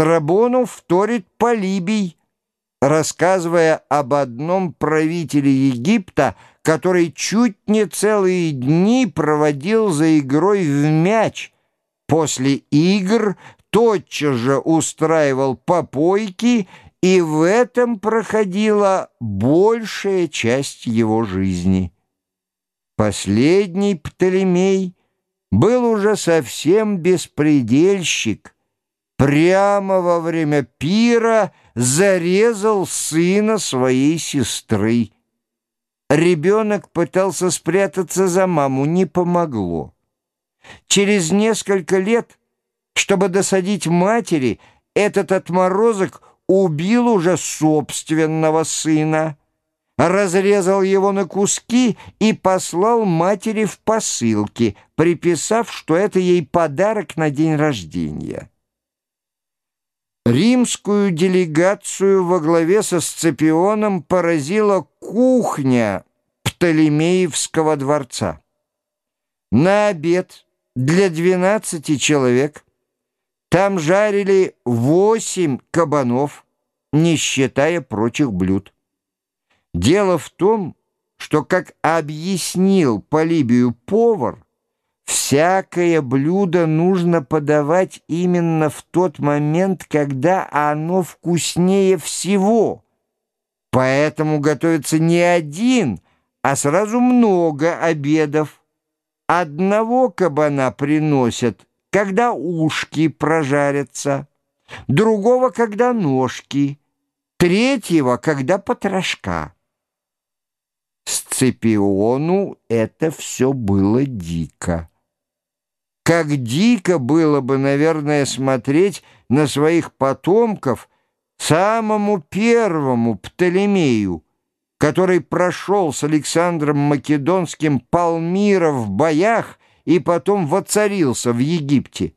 Страбону вторит Полибий, рассказывая об одном правителе Египта, который чуть не целые дни проводил за игрой в мяч. После игр тотчас же устраивал попойки, и в этом проходила большая часть его жизни. Последний Птолемей был уже совсем беспредельщик. Прямо во время пира зарезал сына своей сестры. Ребенок пытался спрятаться за маму, не помогло. Через несколько лет, чтобы досадить матери, этот отморозок убил уже собственного сына, разрезал его на куски и послал матери в посылке, приписав, что это ей подарок на день рождения. Римскую делегацию во главе со Сципионом поразила кухня Птолемеевского дворца. На обед для 12 человек там жарили 8 кабанов, не считая прочих блюд. Дело в том, что, как объяснил Полибию повар, Всякое блюдо нужно подавать именно в тот момент, когда оно вкуснее всего. Поэтому готовится не один, а сразу много обедов. Одного кабана приносят, когда ушки прожарятся, другого, когда ножки, третьего, когда потрошка. Сципиону это все было дико. Как дико было бы, наверное, смотреть на своих потомков самому первому Птолемею, который прошел с Александром Македонским Палмира в боях и потом воцарился в Египте.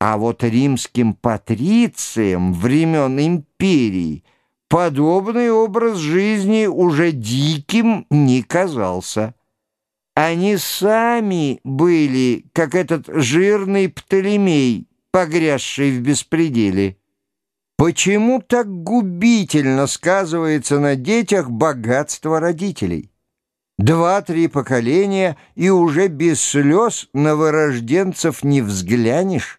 А вот римским патрициям времен империи подобный образ жизни уже диким не казался. Они сами были, как этот жирный Птолемей, погрязший в беспределе. Почему так губительно сказывается на детях богатство родителей? Два-три поколения, и уже без слез новорожденцев не взглянешь.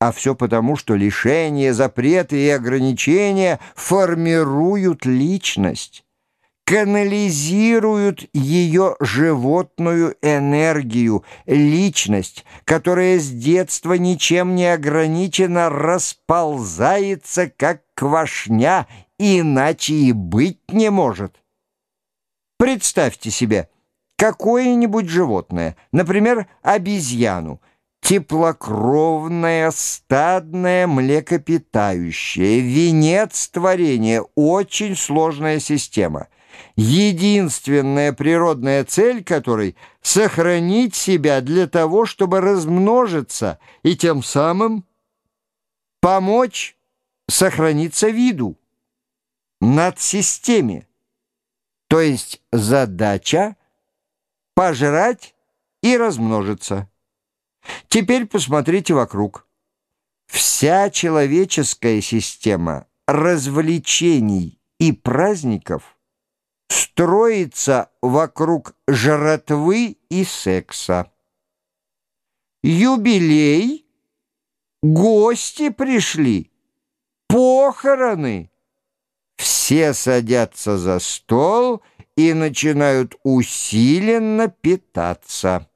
А все потому, что лишения, запреты и ограничения формируют личность канализируют ее животную энергию, личность, которая с детства ничем не ограничена, расползается, как квашня, иначе и быть не может. Представьте себе какое-нибудь животное, например, обезьяну, теплокровное, стадное, млекопитающее, венец творения, очень сложная система — единственная природная цель которой — сохранить себя для того, чтобы размножиться и тем самым помочь сохраниться виду, над системе. То есть задача — пожрать и размножиться. Теперь посмотрите вокруг. Вся человеческая система развлечений и праздников — строится вокруг жратвы и секса. Юбилей, гости пришли, похороны. Все садятся за стол и начинают усиленно питаться.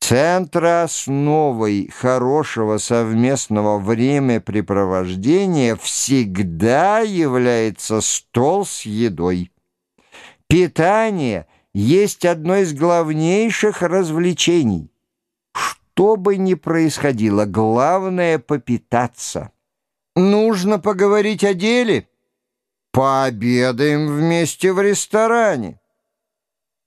Центроосновой хорошего совместного времяпрепровождения всегда является стол с едой. Питание есть одно из главнейших развлечений. Что бы ни происходило, главное — попитаться. Нужно поговорить о деле? Пообедаем вместе в ресторане.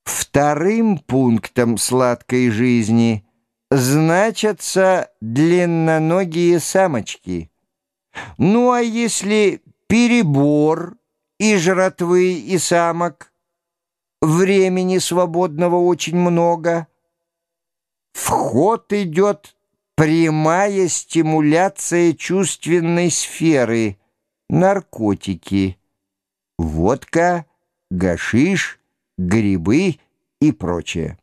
Вторым пунктом сладкой жизни значатся длинноногие самочки. Ну а если перебор и жратвы, и самок — времени свободного очень много. В ход идет прямая стимуляция чувственной сферы, наркотики, водка, гашиш, грибы и прочее.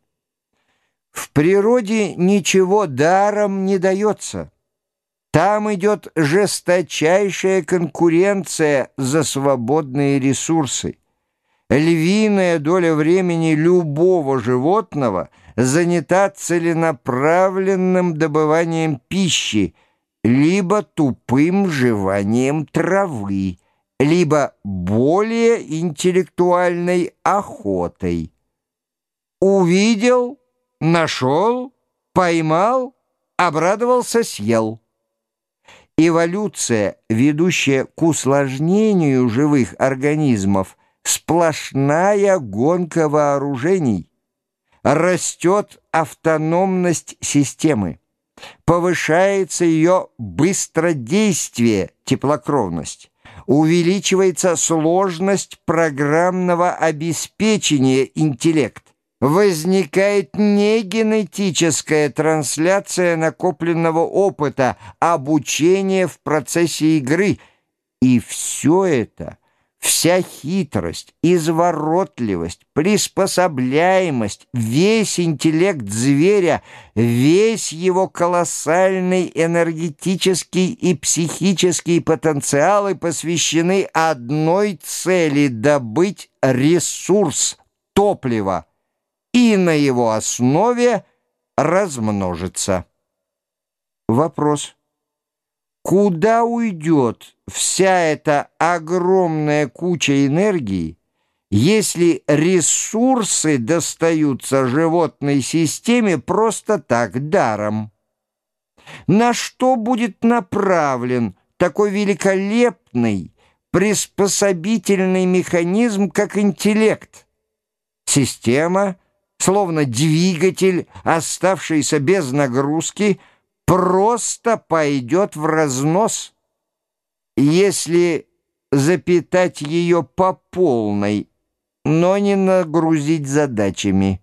В природе ничего даром не дается. Там идет жесточайшая конкуренция за свободные ресурсы. Львиная доля времени любого животного занята целенаправленным добыванием пищи, либо тупым жеванием травы, либо более интеллектуальной охотой. Увидел, нашел, поймал, обрадовался, съел. Эволюция, ведущая к усложнению живых организмов, сплошная гонка вооружений. Растет автономность системы, повышается ее быстродействие, теплокровность, увеличивается сложность программного обеспечения интеллект, возникает не генетическая трансляция накопленного опыта, обучение в процессе игры. И все это, вся хитрость, изворотливость, приспособляемость, весь интеллект зверя, весь его колоссальный энергетический и психический потенциалы посвящены одной цели – добыть ресурс, топливо – и на его основе размножится. Вопрос. Куда уйдет вся эта огромная куча энергии, если ресурсы достаются животной системе просто так, даром? На что будет направлен такой великолепный, приспособительный механизм, как интеллект? Система – словно двигатель, оставшийся без нагрузки, просто пойдет в разнос, если запитать ее по полной, но не нагрузить задачами.